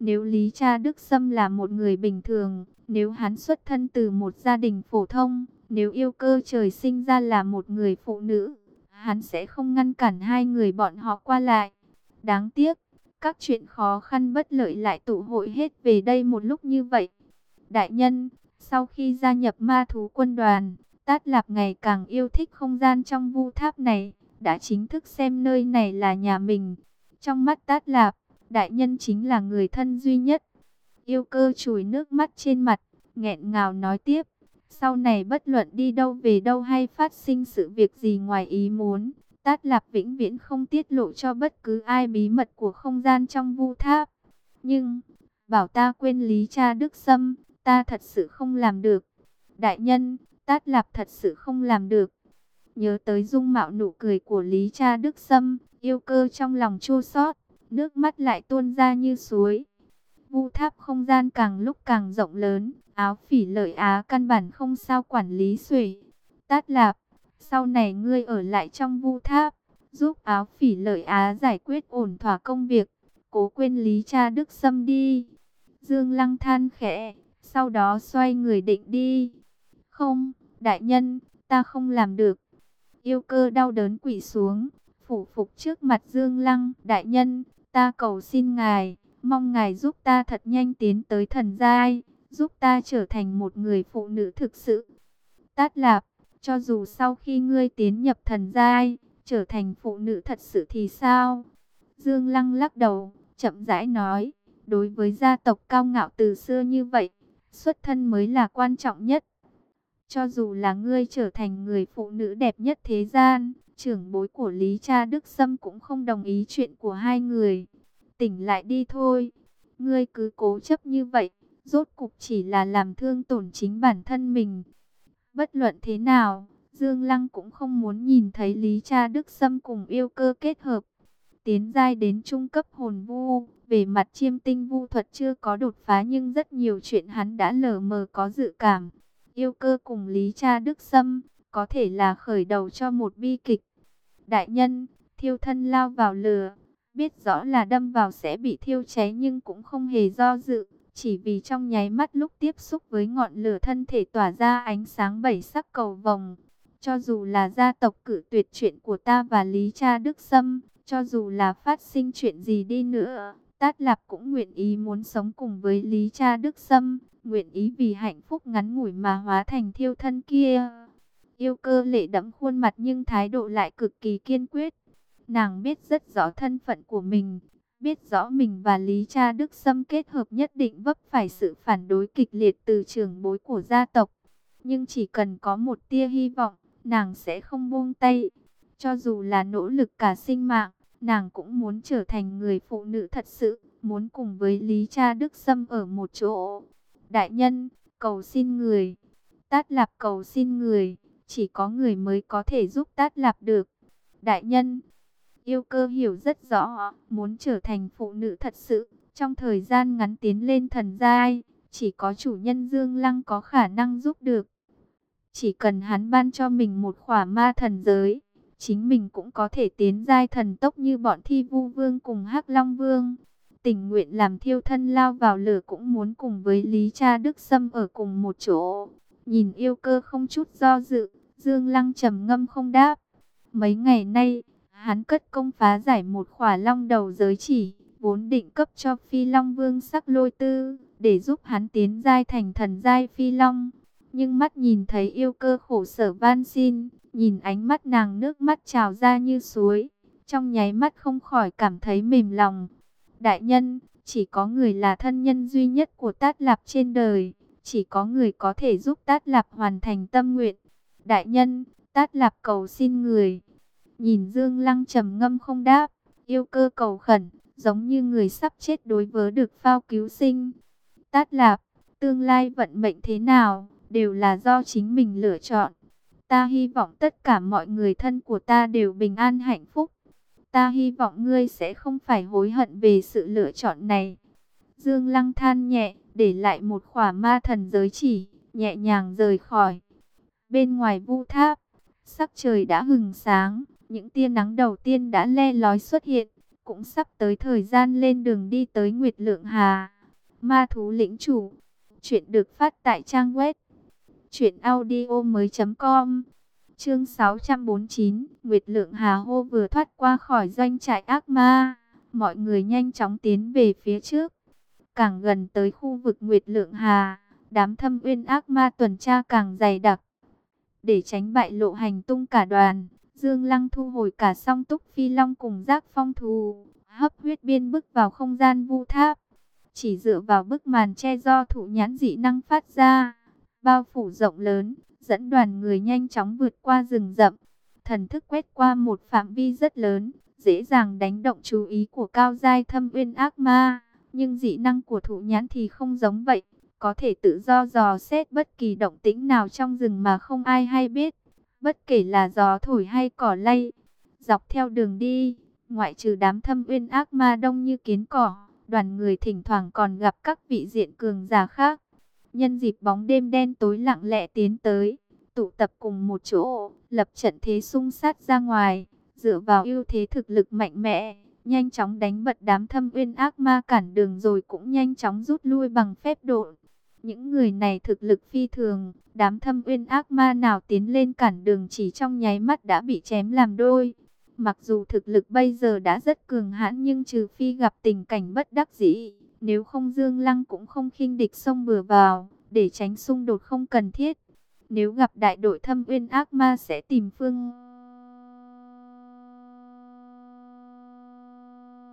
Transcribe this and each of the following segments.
Nếu Lý Cha Đức Sâm là một người bình thường, nếu hắn xuất thân từ một gia đình phổ thông, nếu yêu cơ trời sinh ra là một người phụ nữ, hắn sẽ không ngăn cản hai người bọn họ qua lại. Đáng tiếc, các chuyện khó khăn bất lợi lại tụ hội hết về đây một lúc như vậy. Đại nhân, sau khi gia nhập ma thú quân đoàn, Tát Lạp ngày càng yêu thích không gian trong vu tháp này, đã chính thức xem nơi này là nhà mình. Trong mắt Tát Lạp, đại nhân chính là người thân duy nhất. Yêu cơ chùi nước mắt trên mặt, nghẹn ngào nói tiếp. Sau này bất luận đi đâu về đâu hay phát sinh sự việc gì ngoài ý muốn, Tát Lạp vĩnh viễn không tiết lộ cho bất cứ ai bí mật của không gian trong vu tháp. Nhưng, bảo ta quên lý cha Đức Sâm, ta thật sự không làm được. Đại nhân, Tát Lạp thật sự không làm được. Nhớ tới dung mạo nụ cười của Lý Cha Đức Sâm, yêu cơ trong lòng chua xót, nước mắt lại tuôn ra như suối. Vu tháp không gian càng lúc càng rộng lớn, áo phỉ lợi á căn bản không sao quản lý xuể. Tát Lạp, sau này ngươi ở lại trong vu tháp, giúp áo phỉ lợi á giải quyết ổn thỏa công việc, cố quên Lý Cha Đức Sâm đi. Dương Lăng than khẽ, sau đó xoay người định đi. Không, đại nhân, ta không làm được. Yêu cơ đau đớn quỷ xuống, phủ phục trước mặt Dương Lăng. Đại nhân, ta cầu xin ngài, mong ngài giúp ta thật nhanh tiến tới thần giai, giúp ta trở thành một người phụ nữ thực sự. Tát lạp, cho dù sau khi ngươi tiến nhập thần giai, trở thành phụ nữ thật sự thì sao? Dương Lăng lắc đầu, chậm rãi nói, đối với gia tộc cao ngạo từ xưa như vậy, xuất thân mới là quan trọng nhất. Cho dù là ngươi trở thành người phụ nữ đẹp nhất thế gian, trưởng bối của Lý Cha Đức Sâm cũng không đồng ý chuyện của hai người. Tỉnh lại đi thôi, ngươi cứ cố chấp như vậy, rốt cục chỉ là làm thương tổn chính bản thân mình. Bất luận thế nào, Dương Lăng cũng không muốn nhìn thấy Lý Cha Đức Sâm cùng yêu cơ kết hợp. Tiến giai đến trung cấp hồn vu, về mặt chiêm tinh vu thuật chưa có đột phá nhưng rất nhiều chuyện hắn đã lờ mờ có dự cảm yêu cơ cùng Lý Cha Đức Sâm, có thể là khởi đầu cho một bi kịch. Đại nhân, thiêu thân lao vào lửa, biết rõ là đâm vào sẽ bị thiêu cháy nhưng cũng không hề do dự, chỉ vì trong nháy mắt lúc tiếp xúc với ngọn lửa thân thể tỏa ra ánh sáng bảy sắc cầu vồng. Cho dù là gia tộc cử tuyệt chuyện của ta và Lý Cha Đức Sâm, cho dù là phát sinh chuyện gì đi nữa, Tát Lạp cũng nguyện ý muốn sống cùng với Lý Cha Đức Sâm nguyện ý vì hạnh phúc ngắn ngủi mà hóa thành thiêu thân kia. Yêu cơ lệ đẫm khuôn mặt nhưng thái độ lại cực kỳ kiên quyết. Nàng biết rất rõ thân phận của mình, biết rõ mình và Lý Cha Đức Sâm kết hợp nhất định vấp phải sự phản đối kịch liệt từ trường bối của gia tộc. Nhưng chỉ cần có một tia hy vọng, nàng sẽ không buông tay. Cho dù là nỗ lực cả sinh mạng, nàng cũng muốn trở thành người phụ nữ thật sự, muốn cùng với Lý Cha Đức Sâm ở một chỗ. Đại nhân, cầu xin người. Tát Lạp cầu xin người. Chỉ có người mới có thể giúp Tát Lạp được. Đại nhân, yêu cơ hiểu rất rõ. Muốn trở thành phụ nữ thật sự. Trong thời gian ngắn tiến lên thần giai. Chỉ có chủ nhân Dương Lăng có khả năng giúp được. Chỉ cần hắn ban cho mình một khỏa ma thần giới. Chính mình cũng có thể tiến giai thần tốc như bọn thi vu vương cùng hắc long vương tình nguyện làm thiêu thân lao vào lửa cũng muốn cùng với Lý Cha Đức Sâm ở cùng một chỗ. Nhìn yêu cơ không chút do dự, Dương Lăng trầm ngâm không đáp. Mấy ngày nay, hắn cất công phá giải một khỏa long đầu giới chỉ, vốn định cấp cho Phi Long Vương sắc lôi tư, để giúp hắn tiến giai thành thần giai Phi Long. Nhưng mắt nhìn thấy yêu cơ khổ sở van xin, nhìn ánh mắt nàng nước mắt trào ra như suối, trong nháy mắt không khỏi cảm thấy mềm lòng. Đại nhân, chỉ có người là thân nhân duy nhất của Tát Lạp trên đời. Chỉ có người có thể giúp Tát Lạp hoàn thành tâm nguyện. Đại nhân, Tát Lạp cầu xin người. Nhìn Dương Lăng trầm ngâm không đáp, yêu cơ cầu khẩn, giống như người sắp chết đối với được phao cứu sinh. Tát Lạp, tương lai vận mệnh thế nào, đều là do chính mình lựa chọn. Ta hy vọng tất cả mọi người thân của ta đều bình an hạnh phúc. Ta hy vọng ngươi sẽ không phải hối hận về sự lựa chọn này. Dương Lăng than nhẹ, để lại một khỏa ma thần giới chỉ, nhẹ nhàng rời khỏi. Bên ngoài vu tháp, sắc trời đã hừng sáng, những tia nắng đầu tiên đã le lói xuất hiện, cũng sắp tới thời gian lên đường đi tới Nguyệt Lượng Hà. Ma thú lĩnh chủ. Chuyện được phát tại trang web. Chuyện audio mới com. Chương 649. Nguyệt Lượng Hà hô vừa thoát qua khỏi doanh trại ác ma. Mọi người nhanh chóng tiến về phía trước. Càng gần tới khu vực Nguyệt Lượng Hà. Đám thâm uyên ác ma tuần tra càng dày đặc. Để tránh bại lộ hành tung cả đoàn. Dương Lăng thu hồi cả song túc phi long cùng giác phong thù, hấp huyết biên bức vào không gian vu tháp. Chỉ dựa vào bức màn che do thụ nhãn dị năng phát ra, bao phủ rộng lớn, dẫn đoàn người nhanh chóng vượt qua rừng rậm. Thần thức quét qua một phạm vi rất lớn, dễ dàng đánh động chú ý của cao giai thâm uyên ác ma. Nhưng dị năng của thụ nhãn thì không giống vậy, có thể tự do dò xét bất kỳ động tĩnh nào trong rừng mà không ai hay biết. Bất kể là gió thổi hay cỏ lay, dọc theo đường đi, ngoại trừ đám thâm uyên ác ma đông như kiến cỏ, đoàn người thỉnh thoảng còn gặp các vị diện cường giả khác. Nhân dịp bóng đêm đen tối lặng lẽ tiến tới, tụ tập cùng một chỗ, lập trận thế xung sát ra ngoài, dựa vào ưu thế thực lực mạnh mẽ, nhanh chóng đánh bật đám thâm uyên ác ma cản đường rồi cũng nhanh chóng rút lui bằng phép độ. Những người này thực lực phi thường, đám thâm uyên ác ma nào tiến lên cản đường chỉ trong nháy mắt đã bị chém làm đôi. Mặc dù thực lực bây giờ đã rất cường hãn nhưng trừ phi gặp tình cảnh bất đắc dĩ, nếu không Dương Lăng cũng không khinh địch xông bừa vào, để tránh xung đột không cần thiết. Nếu gặp đại đội thâm uyên ác ma sẽ tìm phương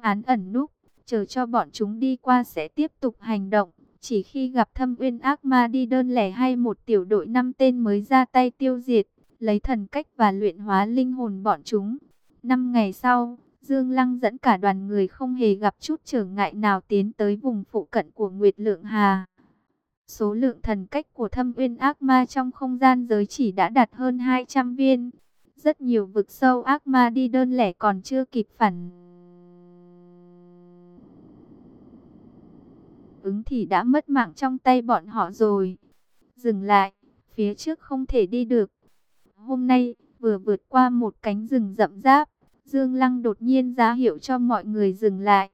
án ẩn núp, chờ cho bọn chúng đi qua sẽ tiếp tục hành động. Chỉ khi gặp thâm uyên ác ma đi đơn lẻ hay một tiểu đội năm tên mới ra tay tiêu diệt, lấy thần cách và luyện hóa linh hồn bọn chúng. Năm ngày sau, Dương Lăng dẫn cả đoàn người không hề gặp chút trở ngại nào tiến tới vùng phụ cận của Nguyệt Lượng Hà. Số lượng thần cách của thâm uyên ác ma trong không gian giới chỉ đã đạt hơn 200 viên. Rất nhiều vực sâu ác ma đi đơn lẻ còn chưa kịp phản ứng thì đã mất mạng trong tay bọn họ rồi. Dừng lại, phía trước không thể đi được. Hôm nay, vừa vượt qua một cánh rừng rậm rạp, Dương Lăng đột nhiên ra hiệu cho mọi người dừng lại.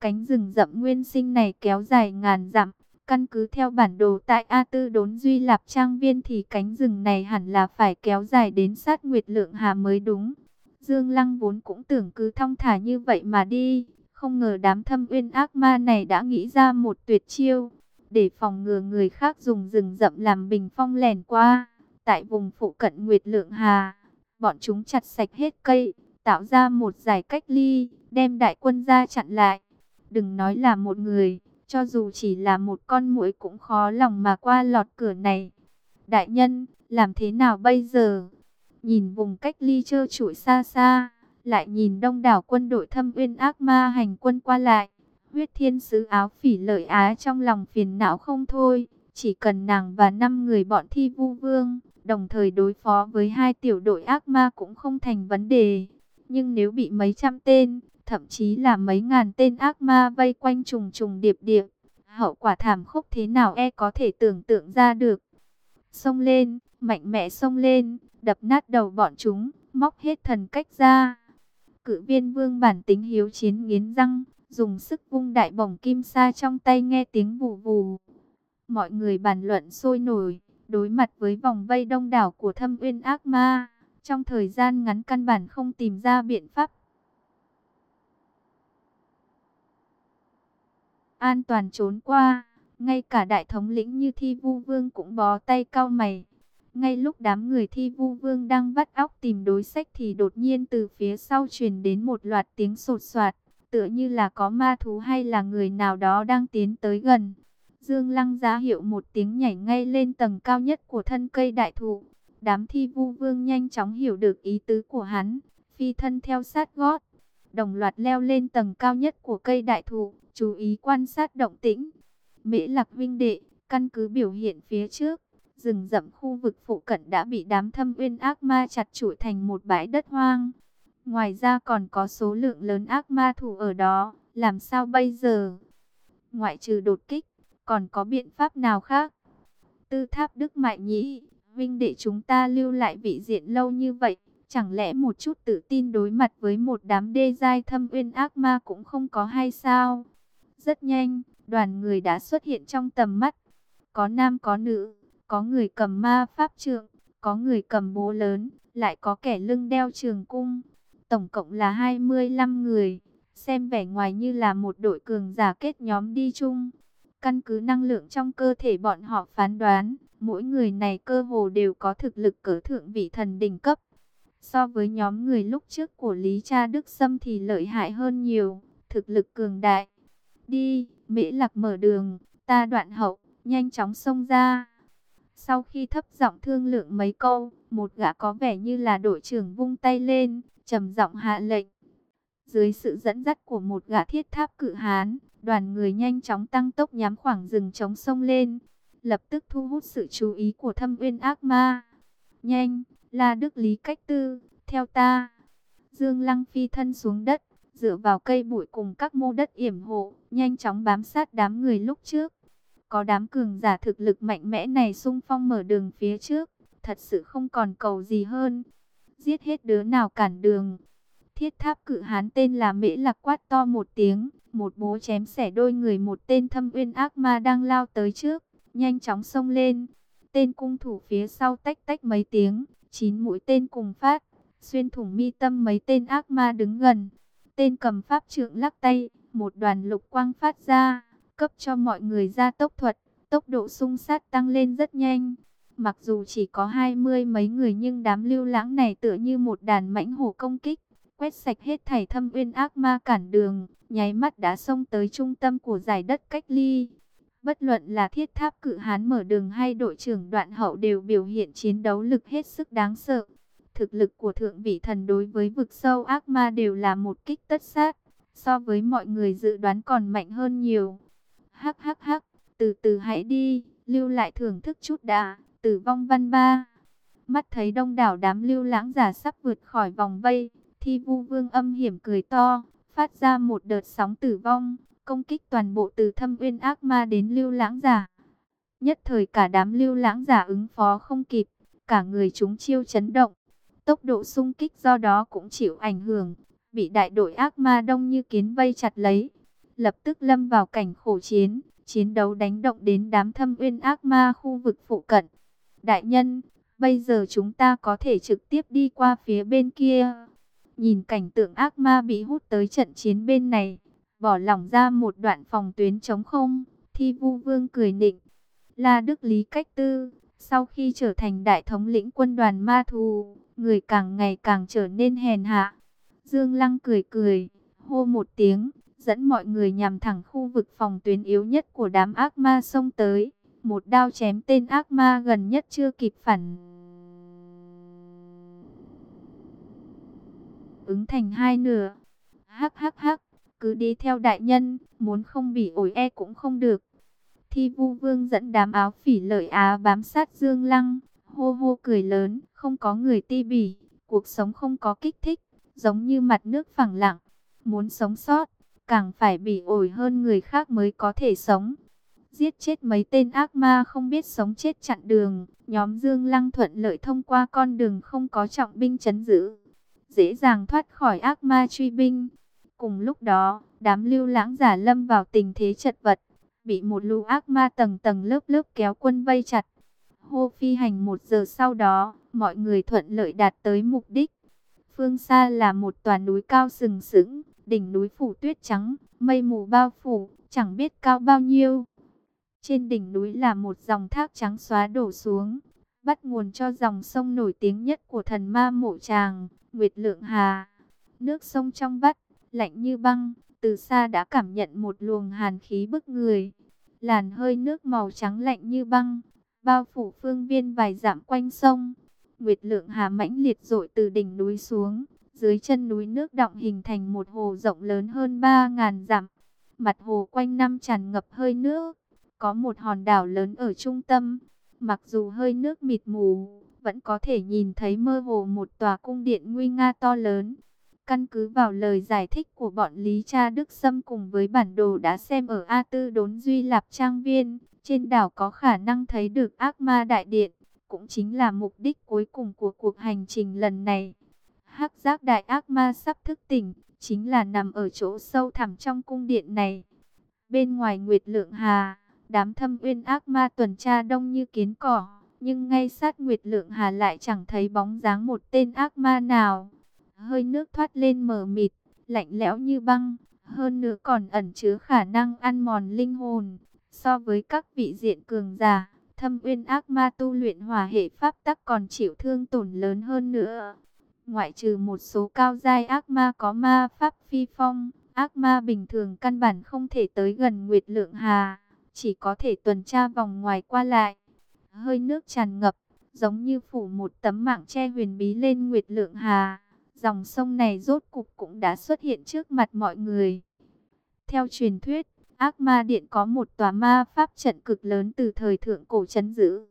Cánh rừng rậm nguyên sinh này kéo dài ngàn dặm, căn cứ theo bản đồ tại A Tư Đốn Duy Lạp Trang Viên thì cánh rừng này hẳn là phải kéo dài đến sát Nguyệt Lượng Hà mới đúng. Dương Lăng vốn cũng tưởng cứ thong thả như vậy mà đi, không ngờ đám thâm uyên ác ma này đã nghĩ ra một tuyệt chiêu, để phòng ngừa người khác dùng rừng rậm làm bình phong lèn qua. Tại vùng phụ cận Nguyệt Lượng Hà, bọn chúng chặt sạch hết cây, tạo ra một giải cách ly, đem đại quân ra chặn lại. Đừng nói là một người, cho dù chỉ là một con muỗi cũng khó lòng mà qua lọt cửa này. Đại nhân, làm thế nào bây giờ? Nhìn vùng cách ly trơ trụi xa xa, lại nhìn đông đảo quân đội thâm uyên ác ma hành quân qua lại. Huyết thiên sứ áo phỉ lợi á trong lòng phiền não không thôi, chỉ cần nàng và năm người bọn thi vu vương, đồng thời đối phó với hai tiểu đội ác ma cũng không thành vấn đề. Nhưng nếu bị mấy trăm tên, thậm chí là mấy ngàn tên ác ma vây quanh trùng trùng điệp điệp, hậu quả thảm khốc thế nào e có thể tưởng tượng ra được. Xông lên, mạnh mẽ xông lên, đập nát đầu bọn chúng, móc hết thần cách ra. Cự viên vương bản tính hiếu chiến nghiến răng, dùng sức vung đại bổng kim sa trong tay nghe tiếng vù vù. Mọi người bàn luận sôi nổi, đối mặt với vòng vây đông đảo của thâm uyên ác ma. Trong thời gian ngắn căn bản không tìm ra biện pháp. An toàn trốn qua, ngay cả đại thống lĩnh như thi vu vương cũng bó tay cao mày. Ngay lúc đám người thi vu vương đang vắt óc tìm đối sách thì đột nhiên từ phía sau truyền đến một loạt tiếng sột soạt, tựa như là có ma thú hay là người nào đó đang tiến tới gần. Dương Lăng giá hiệu một tiếng nhảy ngay lên tầng cao nhất của thân cây đại thụ. Đám thi vu vương nhanh chóng hiểu được ý tứ của hắn, phi thân theo sát gót, đồng loạt leo lên tầng cao nhất của cây đại thụ, chú ý quan sát động tĩnh. Mễ Lạc Vinh Đệ, căn cứ biểu hiện phía trước, rừng rậm khu vực phụ cận đã bị đám thâm uyên ác ma chặt trụi thành một bãi đất hoang. Ngoài ra còn có số lượng lớn ác ma thủ ở đó, làm sao bây giờ? Ngoại trừ đột kích, còn có biện pháp nào khác? Tư tháp Đức Mại Nhĩ, Vinh đệ chúng ta lưu lại vị diện lâu như vậy, Chẳng lẽ một chút tự tin đối mặt với một đám đê giai thâm uyên ác ma cũng không có hay sao? Rất nhanh, đoàn người đã xuất hiện trong tầm mắt. Có nam có nữ, có người cầm ma pháp trượng, có người cầm bố lớn, lại có kẻ lưng đeo trường cung. Tổng cộng là 25 người, xem vẻ ngoài như là một đội cường giả kết nhóm đi chung. Căn cứ năng lượng trong cơ thể bọn họ phán đoán, mỗi người này cơ hồ đều có thực lực cỡ thượng vị thần đỉnh cấp. So với nhóm người lúc trước của Lý Cha Đức Sâm thì lợi hại hơn nhiều, thực lực cường đại. Đi, Mễ Lạc mở đường, ta đoạn hậu, nhanh chóng xông ra. Sau khi thấp giọng thương lượng mấy câu, một gã có vẻ như là đội trưởng vung tay lên, trầm giọng hạ lệnh. Dưới sự dẫn dắt của một gã thiết tháp cự hán, đoàn người nhanh chóng tăng tốc nhắm khoảng rừng trống sông lên, lập tức thu hút sự chú ý của thâm uyên ác ma. Nhanh, La Đức Lý cách tư, theo ta. Dương Lăng phi thân xuống đất, dựa vào cây bụi cùng các mô đất yểm hộ, nhanh chóng bám sát đám người lúc trước. Có đám cường giả thực lực mạnh mẽ này sung phong mở đường phía trước, thật sự không còn cầu gì hơn. Giết hết đứa nào cản đường. Thiết tháp cự hán tên là Mễ Lạc quát to một tiếng, một bố chém xẻ đôi người một tên thâm uyên ác ma đang lao tới trước, nhanh chóng xông lên. Tên cung thủ phía sau tách tách mấy tiếng, chín mũi tên cùng phát, xuyên thủng mi tâm mấy tên ác ma đứng gần. Tên cầm pháp trượng lắc tay, một đoàn lục quang phát ra, cấp cho mọi người ra tốc thuật, tốc độ xung sát tăng lên rất nhanh. Mặc dù chỉ có hai mươi mấy người nhưng đám lưu lãng này tựa như một đàn mãnh hổ công kích, quét sạch hết thảy thâm uyên ác ma cản đường, nháy mắt đã xông tới trung tâm của giải đất cách ly. Bất luận là thiết tháp cự hán mở đường hay đội trưởng đoạn hậu đều biểu hiện chiến đấu lực hết sức đáng sợ. Thực lực của thượng vị thần đối với vực sâu ác ma đều là một kích tất sát, so với mọi người dự đoán còn mạnh hơn nhiều. Hắc hắc hắc, từ từ hãy đi, lưu lại thưởng thức chút đã, tử vong văn ba. Mắt thấy đông đảo đám lưu lãng giả sắp vượt khỏi vòng vây, thi vu vương âm hiểm cười to, phát ra một đợt sóng tử vong, công kích toàn bộ từ thâm uyên ác ma đến lưu lãng giả. Nhất thời cả đám lưu lãng giả ứng phó không kịp, cả người chúng chiêu chấn động. Tốc độ xung kích do đó cũng chịu ảnh hưởng, bị đại đội ác ma đông như kiến vây chặt lấy. Lập tức lâm vào cảnh khổ chiến, chiến đấu đánh động đến đám thâm uyên ác ma khu vực phụ cận. Đại nhân, bây giờ chúng ta có thể trực tiếp đi qua phía bên kia. Nhìn cảnh tượng ác ma bị hút tới trận chiến bên này, bỏ lỏng ra một đoạn phòng tuyến trống không, thi vu vương cười nịnh. La Đức Lý Cách Tư, sau khi trở thành đại thống lĩnh quân đoàn ma thù, người càng ngày càng trở nên hèn hạ. Dương Lăng cười cười, hô một tiếng, dẫn mọi người nhằm thẳng khu vực phòng tuyến yếu nhất của đám ác ma xông tới. Một đao chém tên ác ma gần nhất chưa kịp phản. Ứng thành hai nửa. Hắc hắc hắc, cứ đi theo đại nhân, muốn không bị ổi e cũng không được. Thi vu vương dẫn đám áo phỉ lợi á bám sát Dương Lăng, hô hô cười lớn, không có người ti bỉ, cuộc sống không có kích thích, giống như mặt nước phẳng lặng. Muốn sống sót, càng phải bị ổi hơn người khác mới có thể sống. Giết chết mấy tên ác ma không biết sống chết chặn đường, nhóm Dương Lăng thuận lợi thông qua con đường không có trọng binh chấn giữ. Dễ dàng thoát khỏi ác ma truy binh. Cùng lúc đó, đám lưu lãng giả lâm vào tình thế chật vật, bị một lũ ác ma tầng tầng lớp lớp kéo quân vây chặt. Hô phi hành một giờ sau đó, mọi người thuận lợi đạt tới mục đích. Phương xa là một tòa núi cao sừng sững, đỉnh núi phủ tuyết trắng, mây mù bao phủ, chẳng biết cao bao nhiêu. Trên đỉnh núi là một dòng thác trắng xóa đổ xuống, bắt nguồn cho dòng sông nổi tiếng nhất của thần ma mộ tràng, Nguyệt Lượng Hà. Nước sông trong vắt, lạnh như băng, từ xa đã cảm nhận một luồng hàn khí bức người. Làn hơi nước màu trắng lạnh như băng, bao phủ phương viên vài dặm quanh sông. Nguyệt Lượng Hà mãnh liệt dội từ đỉnh núi xuống, dưới chân núi nước động hình thành một hồ rộng lớn hơn 3.000 dặm. Mặt hồ quanh năm tràn ngập hơi nước, có một hòn đảo lớn ở trung tâm. Mặc dù hơi nước mịt mù, vẫn có thể nhìn thấy mơ hồ một tòa cung điện nguy nga to lớn. Căn cứ vào lời giải thích của bọn Lý Cha Đức Sâm cùng với bản đồ đã xem ở A Tư Đốn Duy Lạp Trang Viên, trên đảo có khả năng thấy được ác ma đại điện, cũng chính là mục đích cuối cùng của cuộc hành trình lần này. Hắc giác đại ác ma sắp thức tỉnh, chính là nằm ở chỗ sâu thẳm trong cung điện này. Bên ngoài Nguyệt Lượng Hà, đám thâm uyên ác ma tuần tra đông như kiến cỏ, nhưng ngay sát Nguyệt Lượng Hà lại chẳng thấy bóng dáng một tên ác ma nào. Hơi nước thoát lên mờ mịt, lạnh lẽo như băng, hơn nữa còn ẩn chứa khả năng ăn mòn linh hồn. So với các vị diện cường giả, thâm uyên ác ma tu luyện hòa hệ pháp tắc còn chịu thương tổn lớn hơn nữa. Ngoại trừ một số cao giai ác ma có ma pháp phi phong, ác ma bình thường căn bản không thể tới gần Nguyệt Lượng Hà, chỉ có thể tuần tra vòng ngoài qua lại. Hơi nước tràn ngập, giống như phủ một tấm mạng che huyền bí lên Nguyệt Lượng Hà. Dòng sông này rốt cục cũng đã xuất hiện trước mặt mọi người. Theo truyền thuyết, ác ma điện có một tòa ma pháp trận cực lớn từ thời thượng cổ chấn giữ.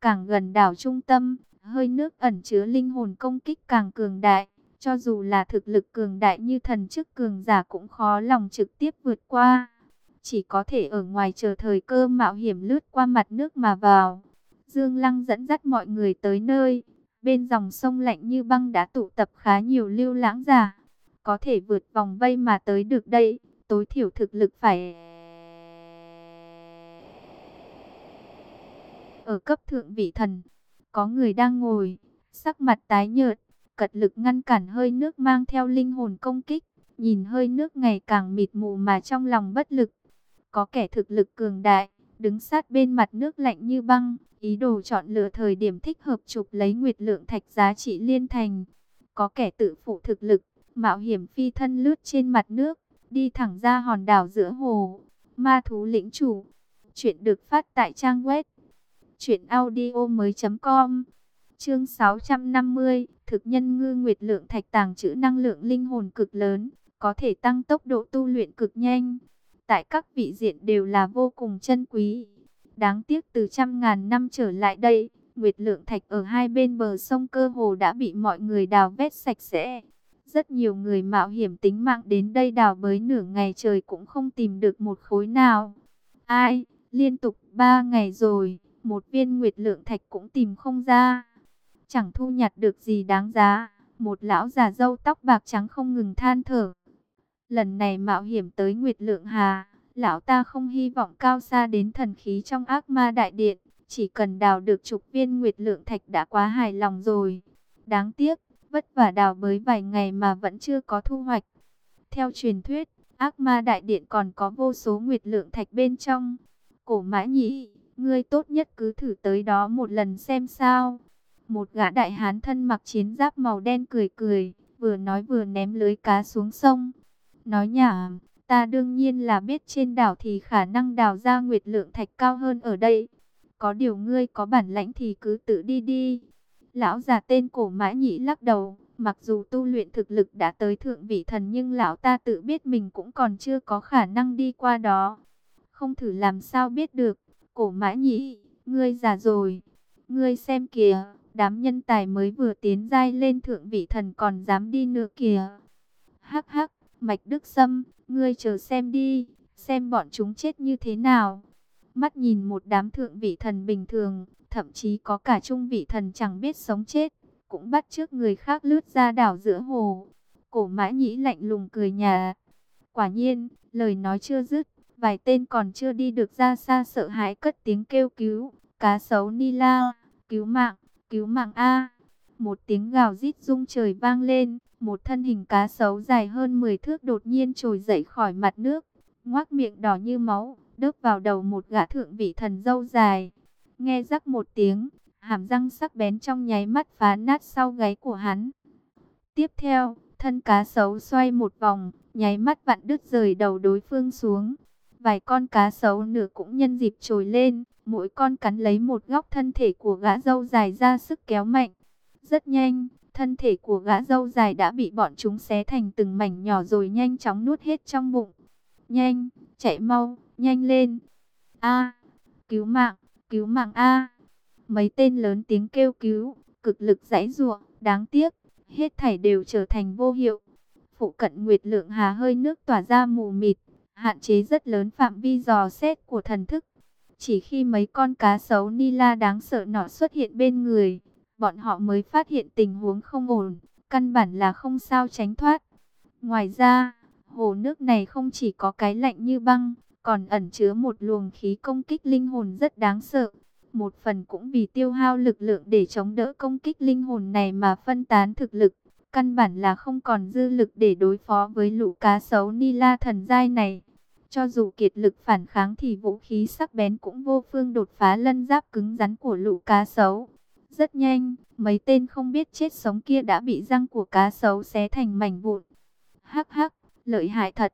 Càng gần đảo trung tâm, hơi nước ẩn chứa linh hồn công kích càng cường đại. Cho dù là thực lực cường đại như thần chức cường giả cũng khó lòng trực tiếp vượt qua. Chỉ có thể ở ngoài chờ thời cơ mạo hiểm lướt qua mặt nước mà vào. Dương Lăng dẫn dắt mọi người tới nơi. Bên dòng sông lạnh như băng đã tụ tập khá nhiều lưu lãng giả. Có thể vượt vòng vây mà tới được đây, tối thiểu thực lực phải... Ở cấp thượng vị thần, có người đang ngồi, sắc mặt tái nhợt, cật lực ngăn cản hơi nước mang theo linh hồn công kích, nhìn hơi nước ngày càng mịt mù mà trong lòng bất lực. Có kẻ thực lực cường đại, đứng sát bên mặt nước lạnh như băng, ý đồ chọn lựa thời điểm thích hợp chụp lấy nguyệt lượng thạch giá trị liên thành. Có kẻ tự phụ thực lực, mạo hiểm phi thân lướt trên mặt nước, đi thẳng ra hòn đảo giữa hồ. Ma thú lĩnh chủ. Chuyện được phát tại trang web truyệnaudiomoi.com. Chương 650, thực nhân ngư nguyệt lượng thạch tàng trữ năng lượng linh hồn cực lớn, có thể tăng tốc độ tu luyện cực nhanh. Tại các vị diện đều là vô cùng chân quý. Đáng tiếc từ trăm ngàn năm trở lại đây, nguyệt lượng thạch ở hai bên bờ sông cơ hồ đã bị mọi người đào vét sạch sẽ. Rất nhiều người mạo hiểm tính mạng đến đây đào bới nửa ngày trời cũng không tìm được một khối nào. Ai, liên tục ba ngày rồi, một viên nguyệt lượng thạch cũng tìm không ra. Chẳng thu nhặt được gì đáng giá. Một lão già râu tóc bạc trắng không ngừng than thở. Lần này mạo hiểm tới Nguyệt Lượng Hà, lão ta không hy vọng cao xa đến thần khí trong ác ma đại điện. Chỉ cần đào được chục viên Nguyệt Lượng Thạch đã quá hài lòng rồi. Đáng tiếc, vất vả đào bới vài ngày mà vẫn chưa có thu hoạch. Theo truyền thuyết, ác ma đại điện còn có vô số nguyệt lượng thạch bên trong. Cổ mã nhĩ, ngươi tốt nhất cứ thử tới đó một lần xem sao. Một gã đại hán thân mặc chiến giáp màu đen cười cười, vừa nói vừa ném lưới cá xuống sông. Nói nhảm, ta đương nhiên là biết trên đảo thì khả năng đào ra nguyệt lượng thạch cao hơn ở đây. Có điều ngươi có bản lãnh thì cứ tự đi đi. Lão già tên cổ mã nhĩ lắc đầu, mặc dù tu luyện thực lực đã tới thượng vị thần nhưng lão ta tự biết mình cũng còn chưa có khả năng đi qua đó. Không thử làm sao biết được, cổ mã nhĩ, ngươi già rồi, ngươi xem kìa, đám nhân tài mới vừa tiến giai lên thượng vị thần còn dám đi nữa kìa. Hắc hắc, Mạch Đức Sâm, ngươi chờ xem đi, xem bọn chúng chết như thế nào. Mắt nhìn một đám thượng vị thần bình thường, thậm chí có cả trung vị thần chẳng biết sống chết, cũng bắt trước người khác lướt ra đảo giữa hồ. Cổ mã nhĩ lạnh lùng cười nhà. Quả nhiên, lời nói chưa dứt, vài tên còn chưa đi được ra xa sợ hãi cất tiếng kêu cứu. Cá sấu Nila, cứu mạng, cứu mạng A. Một tiếng gào rít rung trời vang lên, một thân hình cá sấu dài hơn 10 thước đột nhiên trồi dậy khỏi mặt nước, ngoác miệng đỏ như máu, đớp vào đầu một gã thượng vị thần dâu dài. Nghe rắc một tiếng, hàm răng sắc bén trong nháy mắt phá nát sau gáy của hắn. Tiếp theo, thân cá sấu xoay một vòng, nháy mắt vặn đứt rời đầu đối phương xuống. Vài con cá sấu nửa cũng nhân dịp trồi lên, mỗi con cắn lấy một góc thân thể của gã dâu dài ra sức kéo mạnh. Rất nhanh, thân thể của gã dâu dài đã bị bọn chúng xé thành từng mảnh nhỏ rồi nhanh chóng nuốt hết trong bụng. Nhanh, chạy mau, nhanh lên. A, cứu mạng, cứu mạng A. Mấy tên lớn tiếng kêu cứu, cực lực giãy giụa, đáng tiếc, hết thảy đều trở thành vô hiệu. Phụ cận Nguyệt Lượng Hà hơi nước tỏa ra mù mịt, hạn chế rất lớn phạm vi dò xét của thần thức. Chỉ khi mấy con cá sấu Nila đáng sợ nọ xuất hiện bên người, bọn họ mới phát hiện tình huống không ổn. căn bản là không sao tránh thoát. Ngoài ra, hồ nước này không chỉ có cái lạnh như băng, còn ẩn chứa một luồng khí công kích linh hồn rất đáng sợ. Một phần cũng vì tiêu hao lực lượng để chống đỡ công kích linh hồn này mà phân tán thực lực. Căn bản là không còn dư lực để đối phó với lũ cá sấu Nila thần giai này. Cho dù kiệt lực phản kháng thì vũ khí sắc bén cũng vô phương đột phá lân giáp cứng rắn của lũ cá sấu. Rất nhanh, mấy tên không biết chết sống kia đã bị răng của cá sấu xé thành mảnh vụn. Hắc hắc, lợi hại thật.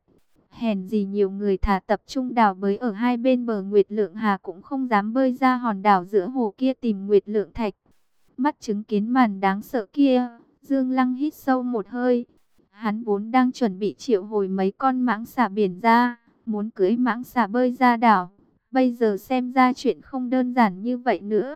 Hèn gì nhiều người thả tập trung đào bới ở hai bên bờ Nguyệt Lượng Hà cũng không dám bơi ra hòn đảo giữa hồ kia tìm Nguyệt Lượng Thạch. Mắt chứng kiến màn đáng sợ kia, Dương Lăng hít sâu một hơi. Hắn vốn đang chuẩn bị triệu hồi mấy con mãng xà biển ra, muốn cưới mãng xà bơi ra đảo. Bây giờ xem ra chuyện không đơn giản như vậy nữa.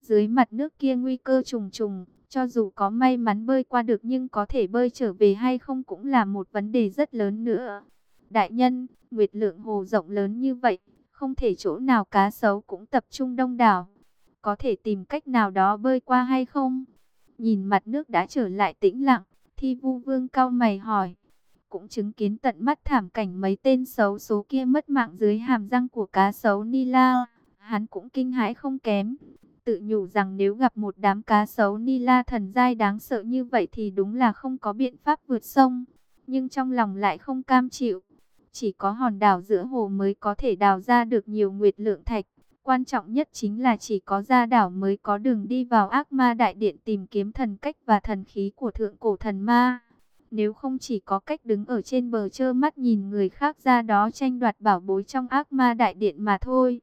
Dưới mặt nước kia nguy cơ trùng trùng, cho dù có may mắn bơi qua được nhưng có thể bơi trở về hay không cũng là một vấn đề rất lớn nữa. Đại nhân, nguyệt lượng hồ rộng lớn như vậy, không thể chỗ nào cá sấu cũng tập trung đông đảo. Có thể tìm cách nào đó bơi qua hay không? Nhìn mặt nước đã trở lại tĩnh lặng, thi vu vương cao mày hỏi. Cũng chứng kiến tận mắt thảm cảnh mấy tên xấu số kia mất mạng dưới hàm răng của cá sấu Nila. Hắn cũng kinh hãi không kém. Tự nhủ rằng nếu gặp một đám cá sấu Nila thần giai đáng sợ như vậy thì đúng là không có biện pháp vượt sông. Nhưng trong lòng lại không cam chịu. Chỉ có hòn đảo giữa hồ mới có thể đào ra được nhiều nguyệt lượng thạch. Quan trọng nhất chính là chỉ có ra đảo mới có đường đi vào ác ma đại điện tìm kiếm thần cách và thần khí của thượng cổ thần ma. Nếu không chỉ có cách đứng ở trên bờ trơ mắt nhìn người khác ra đó tranh đoạt bảo bối trong ác ma đại điện mà thôi.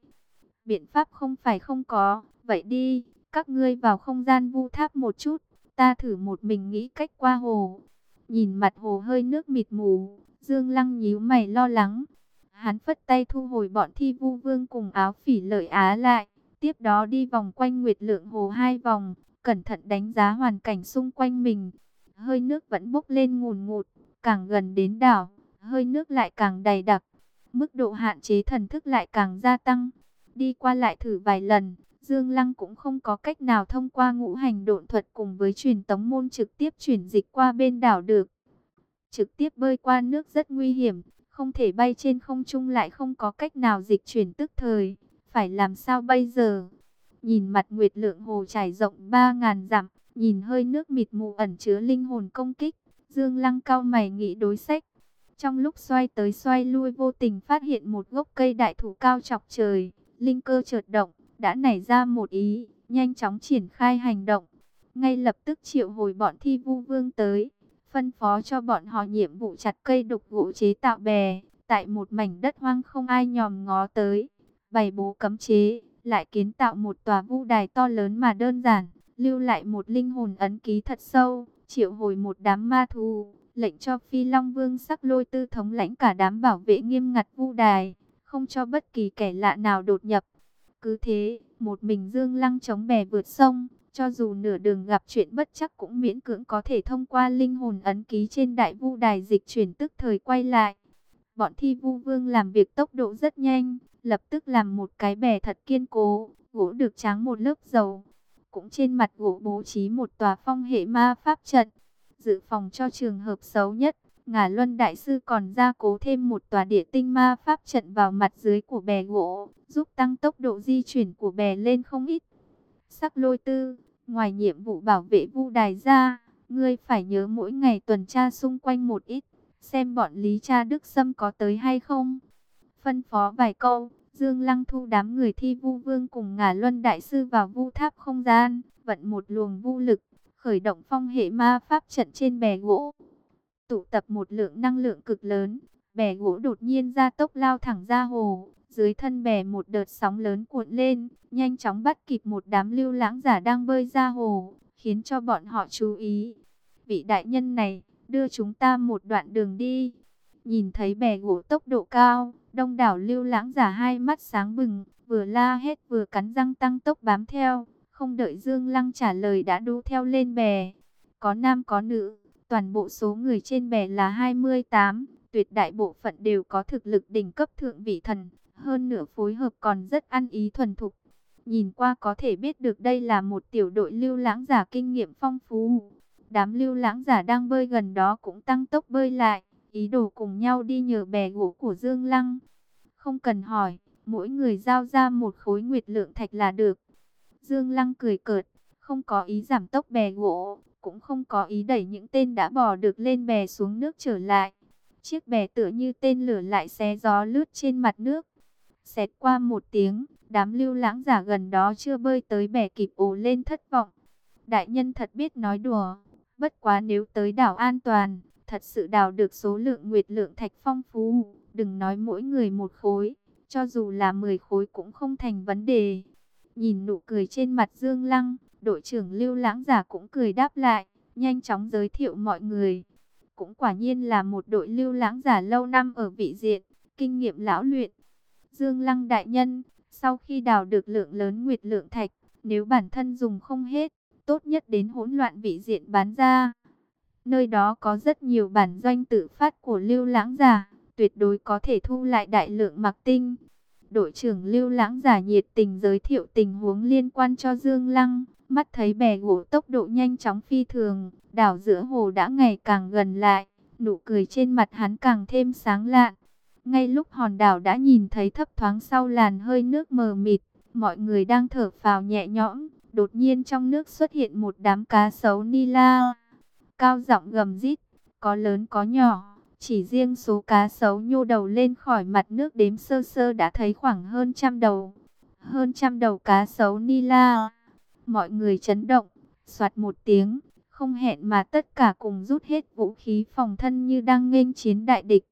Biện pháp không phải không có, vậy đi, các ngươi vào không gian vu tháp một chút, ta thử một mình nghĩ cách qua hồ. Nhìn mặt hồ hơi nước mịt mù, Dương Lăng nhíu mày lo lắng. Hắn phất tay thu hồi bọn thi vu vương cùng áo phỉ lợi á lại. Tiếp đó đi vòng quanh Nguyệt Lượng Hồ hai vòng, cẩn thận đánh giá hoàn cảnh xung quanh mình. Hơi nước vẫn bốc lên ngùn ngụt, càng gần đến đảo, hơi nước lại càng dày đặc. Mức độ hạn chế thần thức lại càng gia tăng. Đi qua lại thử vài lần, Dương Lăng cũng không có cách nào thông qua ngũ hành độn thuật cùng với truyền tống môn trực tiếp chuyển dịch qua bên đảo được. Trực tiếp bơi qua nước rất nguy hiểm, không thể bay trên không trung lại không có cách nào dịch chuyển tức thời. Phải làm sao bây giờ? Nhìn mặt nguyệt lượng hồ trải rộng 3.000 dặm, nhìn hơi nước mịt mù ẩn chứa linh hồn công kích. Dương Lăng cao mày nghĩ đối sách. Trong lúc xoay tới xoay lui vô tình phát hiện một gốc cây đại thụ cao chọc trời. Linh cơ chợt động, đã nảy ra một ý, nhanh chóng triển khai hành động. Ngay lập tức triệu hồi bọn thi vu vương tới phân phó cho bọn họ nhiệm vụ chặt cây đục gỗ chế tạo bè, tại một mảnh đất hoang không ai nhòm ngó tới, bày bố cấm chế, lại kiến tạo một tòa vu đài to lớn mà đơn giản, lưu lại một linh hồn ấn ký thật sâu, triệu hồi một đám ma thù, lệnh cho Phi Long Vương sắc lôi tư thống lãnh cả đám bảo vệ nghiêm ngặt vu đài, không cho bất kỳ kẻ lạ nào đột nhập. Cứ thế, một mình Dương Lăng chống bè vượt sông, cho dù nửa đường gặp chuyện bất chắc cũng miễn cưỡng có thể thông qua linh hồn ấn ký trên đại vu đài dịch chuyển tức thời quay lại. Bọn thi vu vương làm việc tốc độ rất nhanh, lập tức làm một cái bè thật kiên cố, gỗ được tráng một lớp dầu. Cũng trên mặt gỗ bố trí một tòa phong hệ ma pháp trận, dự phòng cho trường hợp xấu nhất. Ngà Luân Đại Sư còn gia cố thêm một tòa địa tinh ma pháp trận vào mặt dưới của bè gỗ, giúp tăng tốc độ di chuyển của bè lên không ít. Sắc lôi tư, Ngoài nhiệm vụ bảo vệ vu đài ra, ngươi phải nhớ mỗi ngày tuần tra xung quanh một ít, xem bọn Lý Cha Đức Sâm có tới hay không. Phân phó vài câu, Dương Lăng thu đám người thi vu vương cùng ngả luân đại sư vào vu tháp không gian, vận một luồng vu lực, khởi động phong hệ ma pháp trận trên bè gỗ. Tụ tập một lượng năng lượng cực lớn, bè gỗ đột nhiên ra tốc lao thẳng ra hồ, dưới thân bè một đợt sóng lớn cuộn lên, nhanh chóng bắt kịp một đám lưu lãng giả đang bơi ra hồ, khiến cho bọn họ chú ý. Vị đại nhân này, đưa chúng ta một đoạn đường đi. Nhìn thấy bè gỗ tốc độ cao, đông đảo lưu lãng giả hai mắt sáng bừng, vừa la hét vừa cắn răng tăng tốc bám theo. Không đợi Dương Lăng trả lời đã đu theo lên bè. Có nam có nữ, toàn bộ số người trên bè là 28, tuyệt đại bộ phận đều có thực lực đỉnh cấp thượng vị thần, hơn nửa phối hợp còn rất ăn ý thuần thục. Nhìn qua có thể biết được đây là một tiểu đội lưu lãng giả kinh nghiệm phong phú. Đám lưu lãng giả đang bơi gần đó cũng tăng tốc bơi lại, ý đồ cùng nhau đi nhờ bè gỗ của Dương Lăng. Không cần hỏi, mỗi người giao ra một khối nguyệt lượng thạch là được. Dương Lăng cười cợt, không có ý giảm tốc bè gỗ, cũng không có ý đẩy những tên đã bò được lên bè xuống nước trở lại. Chiếc bè tựa như tên lửa lại xé gió lướt trên mặt nước. Xẹt qua một tiếng, đám lưu lãng giả gần đó chưa bơi tới bè kịp ồ lên thất vọng. Đại nhân thật biết nói đùa, bất quá nếu tới đảo an toàn, thật sự đào được số lượng nguyệt lượng thạch phong phú, đừng nói mỗi người một khối, cho dù là 10 khối cũng không thành vấn đề. Nhìn nụ cười trên mặt Dương Lăng, đội trưởng lưu lãng giả cũng cười đáp lại, nhanh chóng giới thiệu mọi người. Cũng quả nhiên là một đội lưu lãng giả lâu năm ở vị diện, kinh nghiệm lão luyện. Dương Lăng đại nhân, sau khi đào được lượng lớn nguyệt lượng thạch, nếu bản thân dùng không hết, tốt nhất đến hỗn loạn vị diện bán ra. Nơi đó có rất nhiều bản doanh tự phát của lưu lãng giả, tuyệt đối có thể thu lại đại lượng mặc tinh. Đội trưởng lưu lãng giả nhiệt tình giới thiệu tình huống liên quan cho Dương Lăng, mắt thấy bè gỗ tốc độ nhanh chóng phi thường, đảo giữa hồ đã ngày càng gần lại, nụ cười trên mặt hắn càng thêm sáng lạn. Ngay lúc hòn đảo đã nhìn thấy thấp thoáng sau làn hơi nước mờ mịt, mọi người đang thở phào nhẹ nhõm, đột nhiên trong nước xuất hiện một đám cá sấu nila. Cao giọng gầm rít, có lớn có nhỏ, chỉ riêng số cá sấu nhô đầu lên khỏi mặt nước đếm sơ sơ đã thấy khoảng hơn trăm đầu. Hơn trăm đầu cá sấu nila. Mọi người chấn động, soạt một tiếng, không hẹn mà tất cả cùng rút hết vũ khí phòng thân như đang nghênh chiến đại địch.